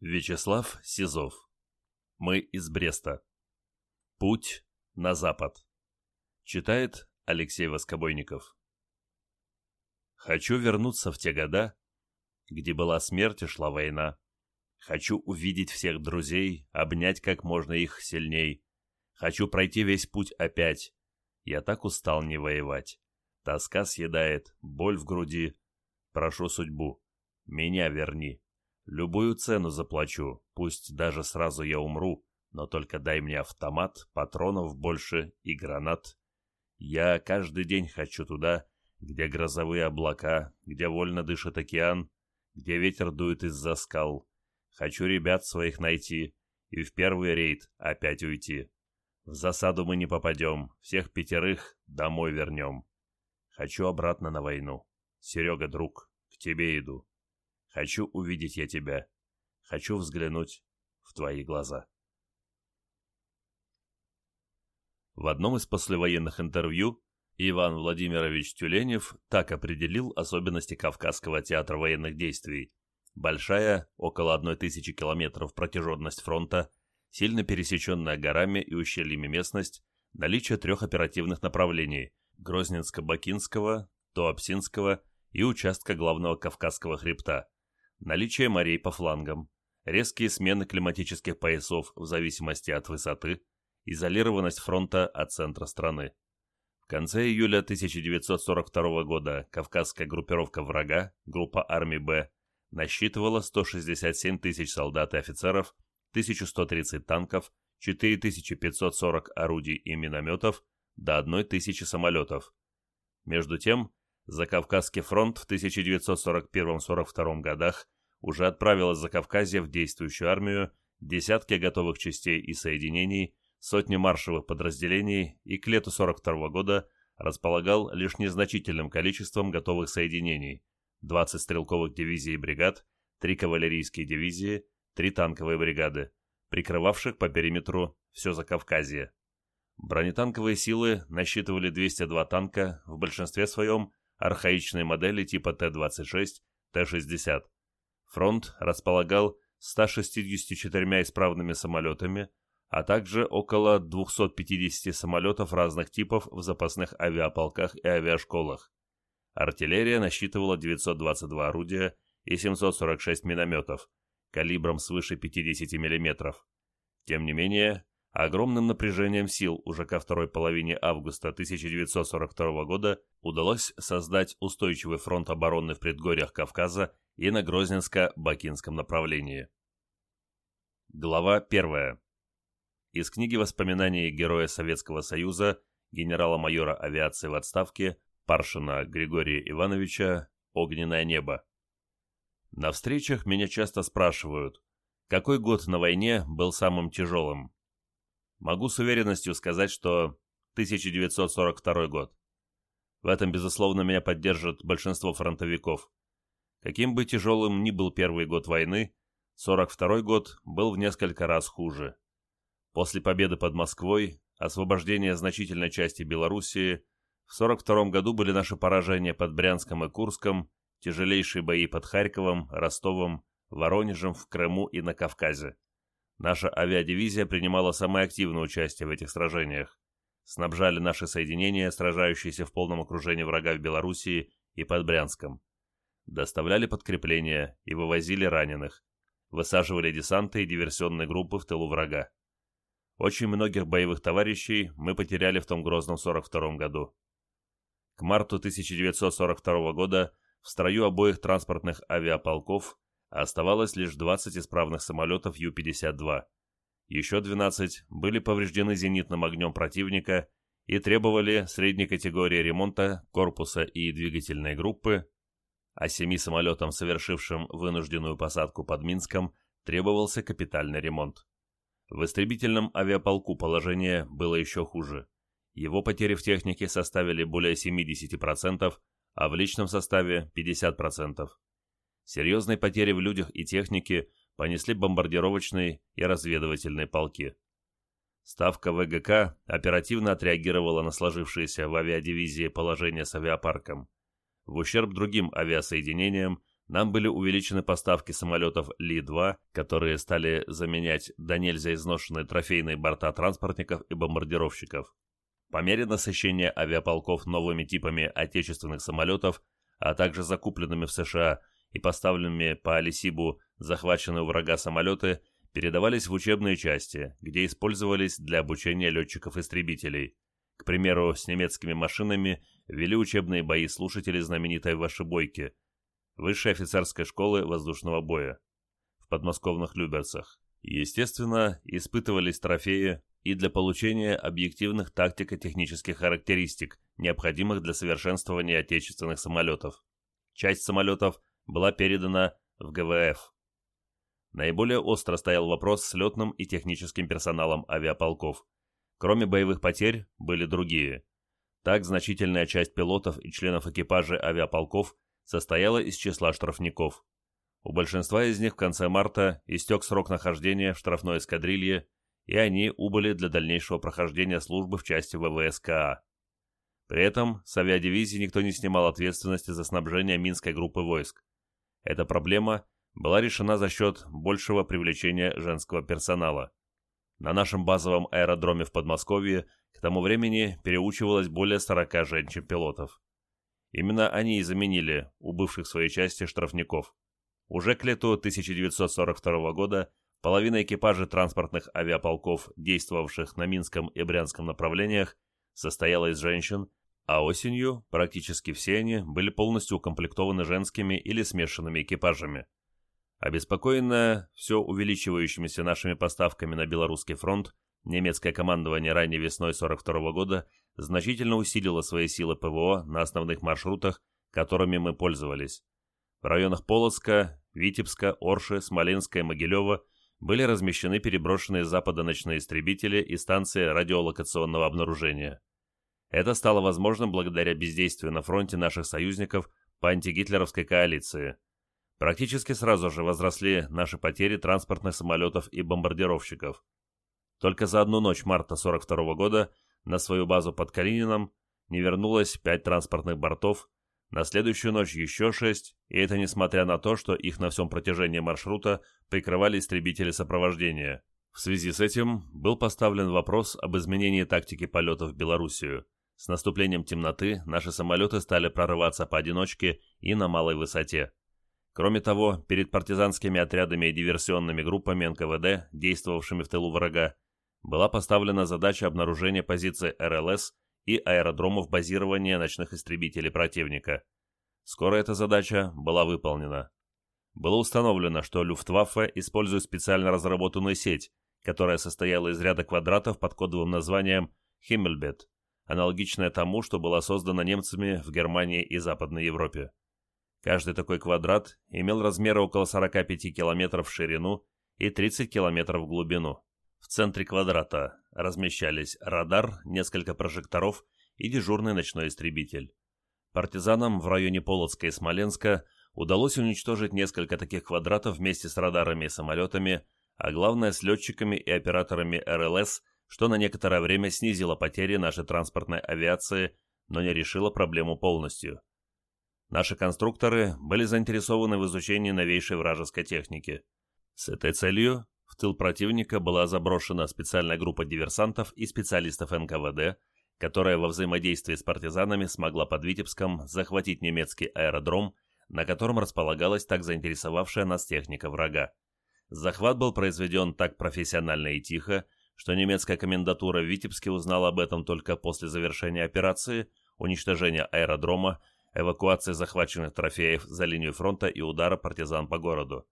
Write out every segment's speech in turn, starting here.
Вячеслав Сизов. Мы из Бреста. Путь на запад. Читает Алексей Воскобойников. Хочу вернуться в те года, где была смерть и шла война. Хочу увидеть всех друзей, обнять как можно их сильней. Хочу пройти весь путь опять. Я так устал не воевать. Тоска съедает, боль в груди. Прошу судьбу, меня верни. Любую цену заплачу, пусть даже сразу я умру, но только дай мне автомат, патронов больше и гранат. Я каждый день хочу туда, где грозовые облака, где вольно дышит океан, где ветер дует из-за скал. Хочу ребят своих найти и в первый рейд опять уйти. В засаду мы не попадем, всех пятерых домой вернем. Хочу обратно на войну. Серега, друг, к тебе иду. Хочу увидеть я тебя. Хочу взглянуть в твои глаза. В одном из послевоенных интервью Иван Владимирович Тюленев так определил особенности Кавказского театра военных действий. Большая, около одной тысячи километров протяженность фронта, сильно пересеченная горами и ущельями местность, наличие трех оперативных направлений – Грозненско-Бакинского, Туапсинского и участка главного Кавказского хребта, наличие морей по флангам, резкие смены климатических поясов в зависимости от высоты, изолированность фронта от центра страны. В конце июля 1942 года Кавказская группировка врага, группа армий «Б», насчитывала 167 тысяч солдат и офицеров, 1130 танков, 4540 орудий и минометов, до 1000 самолетов. Между тем, Закавказский фронт в 1941-42 годах уже отправил из Закавказья в действующую армию десятки готовых частей и соединений, сотни маршевых подразделений и к лету 42 года располагал лишь незначительным количеством готовых соединений – 20 стрелковых дивизий и бригад, 3 кавалерийские дивизии, 3 танковые бригады, прикрывавших по периметру все Закавказье. Бронетанковые силы насчитывали 202 танка, в большинстве своем архаичные модели типа Т-26, Т-60. Фронт располагал 164 исправными самолетами, а также около 250 самолетов разных типов в запасных авиаполках и авиашколах. Артиллерия насчитывала 922 орудия и 746 минометов, калибром свыше 50 мм. Тем не менее, Огромным напряжением сил уже ко второй половине августа 1942 года удалось создать устойчивый фронт обороны в предгорьях Кавказа и на Грозненско-Бакинском направлении. Глава 1. Из книги воспоминаний героя Советского Союза, генерала-майора авиации в отставке Паршина Григория Ивановича «Огненное небо». На встречах меня часто спрашивают, какой год на войне был самым тяжелым? Могу с уверенностью сказать, что 1942 год. В этом, безусловно, меня поддержит большинство фронтовиков. Каким бы тяжелым ни был первый год войны, 42 год был в несколько раз хуже. После победы под Москвой, освобождения значительной части Белоруссии, в 42 году были наши поражения под Брянском и Курском, тяжелейшие бои под Харьковом, Ростовом, Воронежем, в Крыму и на Кавказе. Наша авиадивизия принимала самое активное участие в этих сражениях. Снабжали наши соединения, сражающиеся в полном окружении врага в Белоруссии и под Брянском. Доставляли подкрепления и вывозили раненых. Высаживали десанты и диверсионные группы в тылу врага. Очень многих боевых товарищей мы потеряли в том грозном 42 году. К марту 1942 года в строю обоих транспортных авиаполков Оставалось лишь 20 исправных самолетов Ю-52. Еще 12 были повреждены зенитным огнем противника и требовали средней категории ремонта корпуса и двигательной группы, а семи самолетам, совершившим вынужденную посадку под Минском, требовался капитальный ремонт. В истребительном авиаполку положение было еще хуже. Его потери в технике составили более 70%, а в личном составе 50%. Серьезные потери в людях и технике понесли бомбардировочные и разведывательные полки. Ставка ВГК оперативно отреагировала на сложившееся в авиадивизии положение с авиапарком. В ущерб другим авиасоединениям нам были увеличены поставки самолетов Ли-2, которые стали заменять до нельзя изношенные трофейные борта транспортников и бомбардировщиков. По мере насыщения авиаполков новыми типами отечественных самолетов, а также закупленными в США и поставленными по Алисибу захваченные у врага самолеты, передавались в учебные части, где использовались для обучения летчиков-истребителей. К примеру, с немецкими машинами вели учебные бои слушатели знаменитой Вашибойки – Высшей офицерской школы воздушного боя в подмосковных Люберцах. Естественно, испытывались трофеи и для получения объективных тактико-технических характеристик, необходимых для совершенствования отечественных самолетов. Часть самолетов была передана в ГВФ. Наиболее остро стоял вопрос с летным и техническим персоналом авиаполков. Кроме боевых потерь, были другие. Так, значительная часть пилотов и членов экипажа авиаполков – состояла из числа штрафников. У большинства из них в конце марта истек срок нахождения в штрафной эскадрилье, и они убыли для дальнейшего прохождения службы в части ВВСКА. При этом с авиадивизии никто не снимал ответственности за снабжение Минской группы войск. Эта проблема была решена за счет большего привлечения женского персонала. На нашем базовом аэродроме в Подмосковье к тому времени переучивалось более 40 женщин-пилотов. Именно они и заменили убывших в своей части штрафников. Уже к лету 1942 года половина экипажей транспортных авиаполков, действовавших на Минском и Брянском направлениях, состояла из женщин, а осенью практически все они были полностью укомплектованы женскими или смешанными экипажами. Обеспокоенное все увеличивающимися нашими поставками на Белорусский фронт, немецкое командование ранней весной 1942 года значительно усилила свои силы ПВО на основных маршрутах, которыми мы пользовались. В районах Полоцка, Витебска, Орши, Смоленска и Могилева были размещены переброшенные с запада ночные истребители и станции радиолокационного обнаружения. Это стало возможным благодаря бездействию на фронте наших союзников по антигитлеровской коалиции. Практически сразу же возросли наши потери транспортных самолетов и бомбардировщиков. Только за одну ночь марта 42 года на свою базу под Калинином не вернулось пять транспортных бортов, на следующую ночь еще шесть, и это несмотря на то, что их на всем протяжении маршрута прикрывали истребители сопровождения. В связи с этим был поставлен вопрос об изменении тактики полетов в Белоруссию. С наступлением темноты наши самолеты стали прорываться поодиночке и на малой высоте. Кроме того, перед партизанскими отрядами и диверсионными группами НКВД, действовавшими в тылу врага, была поставлена задача обнаружения позиций РЛС и аэродромов базирования ночных истребителей противника. Скоро эта задача была выполнена. Было установлено, что Люфтваффе использует специально разработанную сеть, которая состояла из ряда квадратов под кодовым названием «Химмельбет», аналогичная тому, что было создано немцами в Германии и Западной Европе. Каждый такой квадрат имел размеры около 45 км в ширину и 30 км в глубину. В центре квадрата размещались радар, несколько прожекторов и дежурный ночной истребитель. Партизанам в районе Полоцка и Смоленска удалось уничтожить несколько таких квадратов вместе с радарами и самолетами, а главное с летчиками и операторами РЛС, что на некоторое время снизило потери нашей транспортной авиации, но не решило проблему полностью. Наши конструкторы были заинтересованы в изучении новейшей вражеской техники. С этой целью в тыл противника была заброшена специальная группа диверсантов и специалистов НКВД, которая во взаимодействии с партизанами смогла под Витебском захватить немецкий аэродром, на котором располагалась так заинтересовавшая нас техника врага. Захват был произведен так профессионально и тихо, что немецкая комендатура в Витебске узнала об этом только после завершения операции, уничтожения аэродрома, эвакуации захваченных трофеев за линию фронта и удара партизан по городу.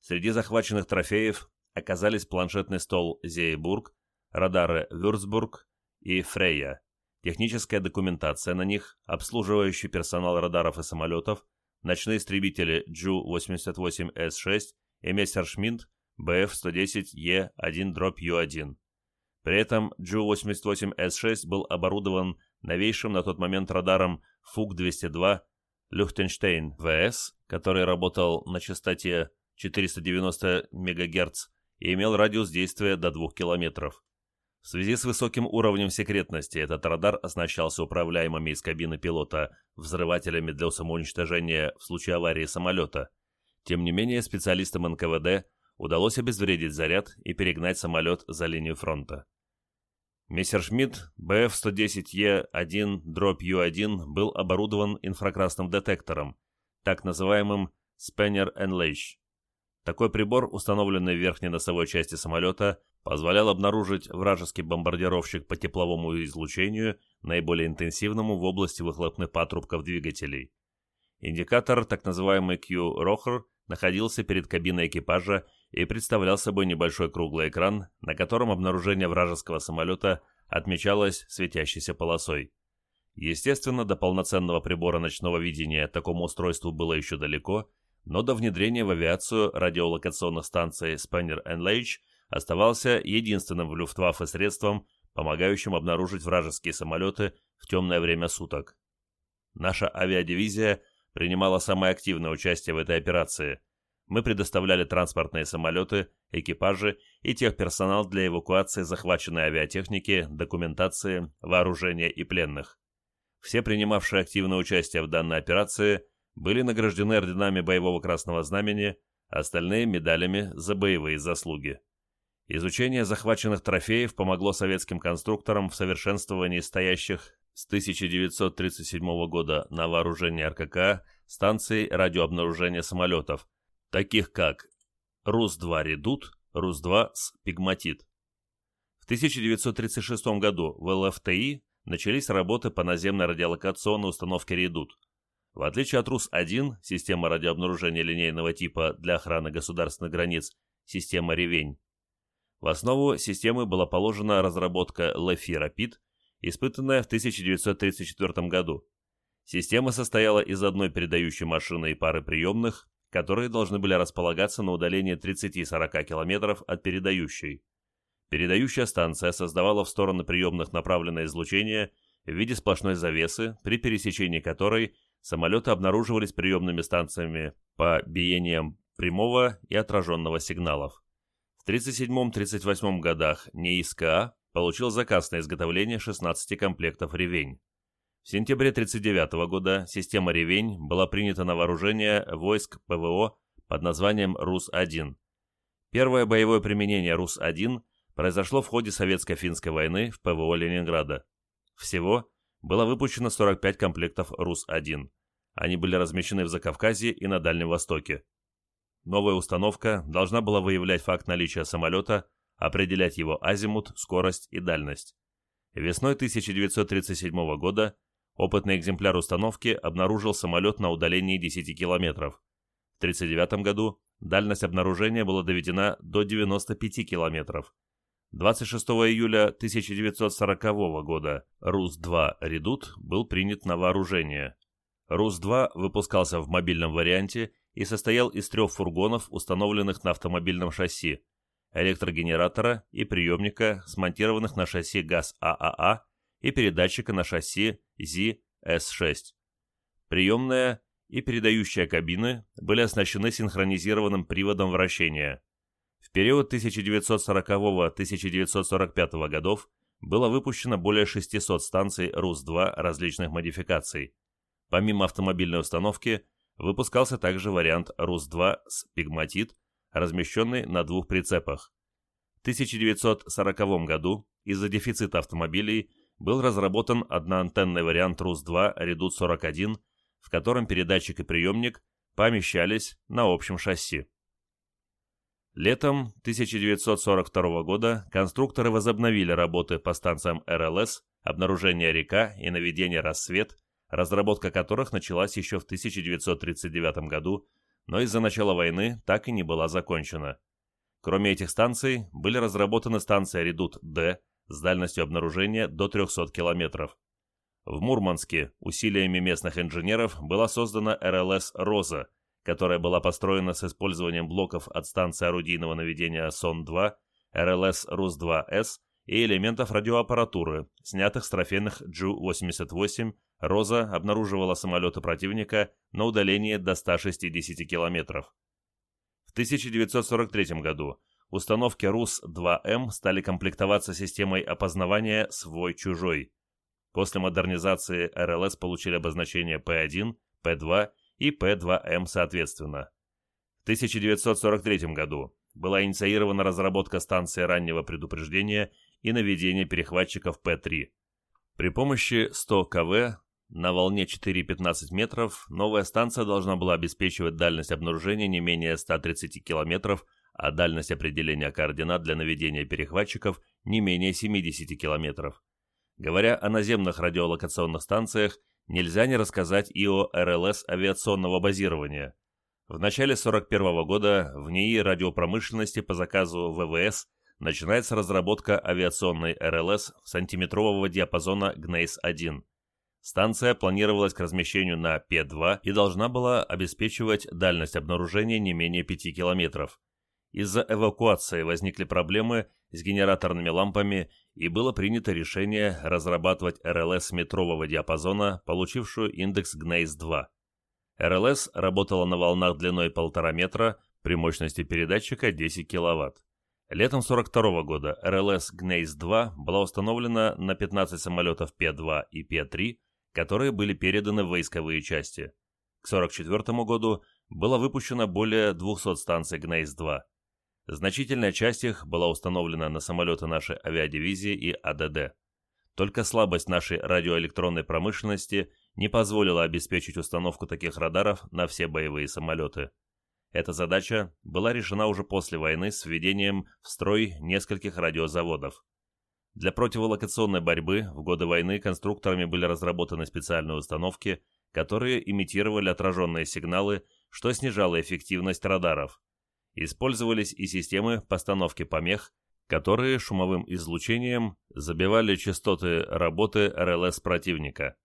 Среди захваченных трофеев оказались планшетный стол Зейбург, радары Вюрцбург и Фрейя, техническая документация на них, обслуживающий персонал радаров и самолетов, ночные истребители Джу-88С6 и Мессершмитт Bf-110E1-U1. При этом Джу-88С6 был оборудован новейшим на тот момент радаром FuG-202 Лихтенштейн BC, который работал на частоте 490 МГц и имел радиус действия до 2 км. В связи с высоким уровнем секретности этот радар оснащался управляемыми из кабины пилота взрывателями для самоуничтожения в случае аварии самолета. Тем не менее, специалистам НКВД удалось обезвредить заряд и перегнать самолет за линию фронта. Мессершмитт BF-110E1-U1 был оборудован инфракрасным детектором, так называемым Spanner Enlace. Такой прибор, установленный в верхней носовой части самолета, позволял обнаружить вражеский бомбардировщик по тепловому излучению, наиболее интенсивному в области выхлопных патрубков двигателей. Индикатор, так называемый Q-Rocher, находился перед кабиной экипажа и представлял собой небольшой круглый экран, на котором обнаружение вражеского самолета отмечалось светящейся полосой. Естественно, до полноценного прибора ночного видения такому устройству было еще далеко, но до внедрения в авиацию радиолокационных станций Spanner Enlage оставался единственным в Люфтваффе средством, помогающим обнаружить вражеские самолеты в темное время суток. Наша авиадивизия принимала самое активное участие в этой операции. Мы предоставляли транспортные самолеты, экипажи и техперсонал для эвакуации захваченной авиатехники, документации, вооружения и пленных. Все принимавшие активное участие в данной операции были награждены орденами Боевого Красного Знамени, остальные – медалями за боевые заслуги. Изучение захваченных трофеев помогло советским конструкторам в совершенствовании стоящих с 1937 года на вооружении РКК станций радиообнаружения самолетов, таких как РУС-2 «Редут», РУС-2 с «Пигматит». В 1936 году в ЛФТИ начались работы по наземной радиолокационной установке «Редут». В отличие от РУС-1, система радиообнаружения линейного типа для охраны государственных границ, система «Ревень», в основу системы была положена разработка Rapid, испытанная в 1934 году. Система состояла из одной передающей машины и пары приемных, которые должны были располагаться на удалении 30-40 км от передающей. Передающая станция создавала в сторону приемных направленное излучение в виде сплошной завесы, при пересечении которой самолеты обнаруживались приемными станциями по биениям прямого и отраженного сигналов. В 1937-1938 годах НИИСКА получил заказ на изготовление 16 комплектов «Ревень». В сентябре 1939 года система «Ревень» была принята на вооружение войск ПВО под названием «Рус-1». Первое боевое применение «Рус-1» произошло в ходе Советско-финской войны в ПВО Ленинграда. Всего было выпущено 45 комплектов «Рус-1». Они были размещены в Закавказье и на Дальнем Востоке. Новая установка должна была выявлять факт наличия самолета, определять его азимут, скорость и дальность. Весной 1937 года опытный экземпляр установки обнаружил самолет на удалении 10 километров. В 1939 году дальность обнаружения была доведена до 95 километров. 26 июля 1940 года РУС-2 «Редут» был принят на вооружение. РУС-2 выпускался в мобильном варианте и состоял из трех фургонов, установленных на автомобильном шасси, электрогенератора и приемника, смонтированных на шасси ГАЗ-ААА и передатчика на шасси ЗИ-С6. Приемная и передающая кабины были оснащены синхронизированным приводом вращения. В период 1940-1945 годов было выпущено более 600 станций РУС-2 различных модификаций. Помимо автомобильной установки, Выпускался также вариант РУС-2 с пигматит, размещенный на двух прицепах. В 1940 году из-за дефицита автомобилей был разработан одноантенный вариант РУС-2 Редут-41, в котором передатчик и приемник помещались на общем шасси. Летом 1942 года конструкторы возобновили работы по станциям РЛС, обнаружение река и наведение рассвет – разработка которых началась еще в 1939 году, но из-за начала войны так и не была закончена. Кроме этих станций, были разработаны станция «Редут-Д» с дальностью обнаружения до 300 километров. В Мурманске усилиями местных инженеров была создана РЛС «Роза», которая была построена с использованием блоков от станции орудийного наведения СОН-2, РЛС РУС-2С и элементов радиоаппаратуры, снятых с трофейных Джу-88 Роза обнаруживала самолеты противника на удалении до 160 километров. В 1943 году установки РУС-2М стали комплектоваться системой опознавания «свой-чужой». После модернизации РЛС получили обозначение П1, П2 и П2М соответственно. В 1943 году была инициирована разработка станции раннего предупреждения и наведения перехватчиков П3. При мощности 100 кВт на волне 4,15 метров новая станция должна была обеспечивать дальность обнаружения не менее 130 километров, а дальность определения координат для наведения перехватчиков не менее 70 километров. Говоря о наземных радиолокационных станциях, нельзя не рассказать и о РЛС авиационного базирования. В начале 1941 года в НИИ радиопромышленности по заказу ВВС начинается разработка авиационной РЛС сантиметрового диапазона ГНЕЙС-1. Станция планировалась к размещению на П-2 и должна была обеспечивать дальность обнаружения не менее 5 километров. Из-за эвакуации возникли проблемы с генераторными лампами и было принято решение разрабатывать РЛС метрового диапазона, получившую индекс ГНЕЙС-2. РЛС работала на волнах длиной 1,5 метра при мощности передатчика 10 кВт. Летом 1942 года РЛС ГНЕЙС-2 была установлена на 15 самолетов Пе-2 и Пе-3, которые были переданы в войсковые части. К 1944 году было выпущено более 200 станций ГНЕЙС-2. Значительная часть их была установлена на самолеты нашей авиадивизии и АДД. Только слабость нашей радиоэлектронной промышленности не позволила обеспечить установку таких радаров на все боевые самолеты. Эта задача была решена уже после войны с введением в строй нескольких радиозаводов. Для противолокационной борьбы в годы войны конструкторами были разработаны специальные установки, которые имитировали отраженные сигналы, что снижало эффективность радаров. Использовались и системы постановки помех, которые шумовым излучением забивали частоты работы РЛС противника.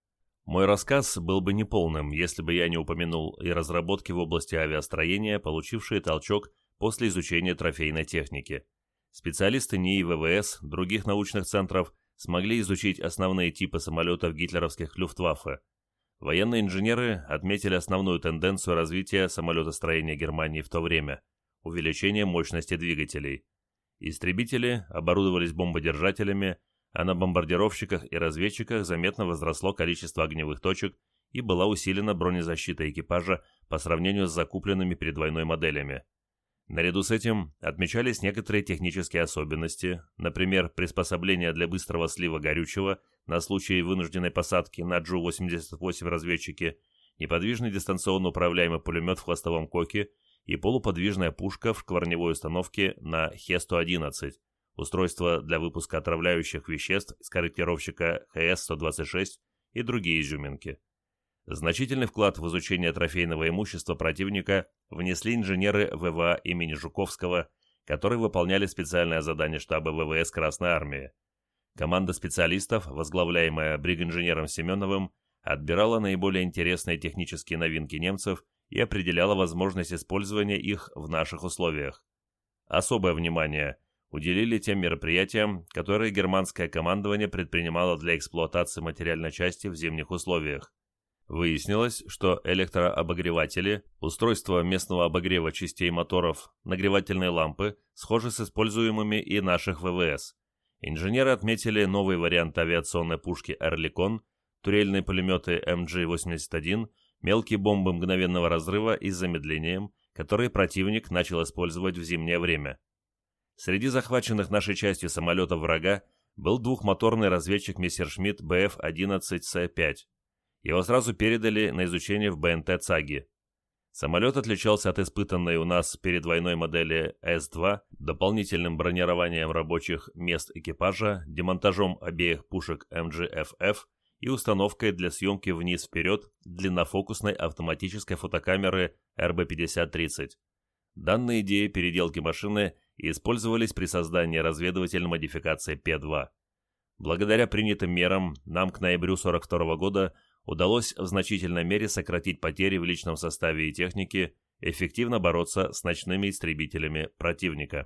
Мой рассказ был бы неполным, если бы я не упомянул и разработки в области авиастроения, получившие толчок после изучения трофейной техники. Специалисты НИИ ВВС, других научных центров смогли изучить основные типы самолетов гитлеровских Люфтваффе. Военные инженеры отметили основную тенденцию развития самолетостроения Германии в то время – увеличение мощности двигателей. Истребители оборудовались бомбодержателями, а на бомбардировщиках и разведчиках заметно возросло количество огневых точек и была усилена бронезащита экипажа по сравнению с закупленными перед войной моделями. Наряду с этим отмечались некоторые технические особенности, например, приспособление для быстрого слива горючего на случай вынужденной посадки на Джу-88 разведчики, неподвижный дистанционно управляемый пулемет в хвостовом коке и полуподвижная пушка в шкварневой установке на Хе-111, устройство для выпуска отравляющих веществ с корректировщика ХС-126 и другие изюминки. Значительный вклад в изучение трофейного имущества противника внесли инженеры ВВА имени Жуковского, которые выполняли специальное задание штаба ВВС Красной Армии. Команда специалистов, возглавляемая бригинженером Семеновым, отбирала наиболее интересные технические новинки немцев и определяла возможность использования их в наших условиях. Особое внимание уделили тем мероприятиям, которые германское командование предпринимало для эксплуатации материальной части в зимних условиях. Выяснилось, что электрообогреватели, устройства местного обогрева частей моторов, нагревательные лампы схожи с используемыми и наших ВВС. Инженеры отметили новый вариант авиационной пушки «Эрликон», турельные пулеметы МГ-81 мелкие бомбы мгновенного разрыва и замедлением, которые противник начал использовать в зимнее время. Среди захваченных нашей частью самолетов врага был двухмоторный разведчик Мессершмитт БФ-11С-5. Его сразу передали на изучение в БНТ ЦАГИ. Самолет отличался от испытанной у нас перед войной модели С-2 дополнительным бронированием рабочих мест экипажа, демонтажом обеих пушек МГФФ и установкой для съемки вниз-вперед длиннофокусной автоматической фотокамеры RB5030. Данные идеи переделки машины использовались при создании разведывательной модификации П-2. Благодаря принятым мерам нам к ноябрю 1942 года удалось в значительной мере сократить потери в личном составе и технике, эффективно бороться с ночными истребителями противника.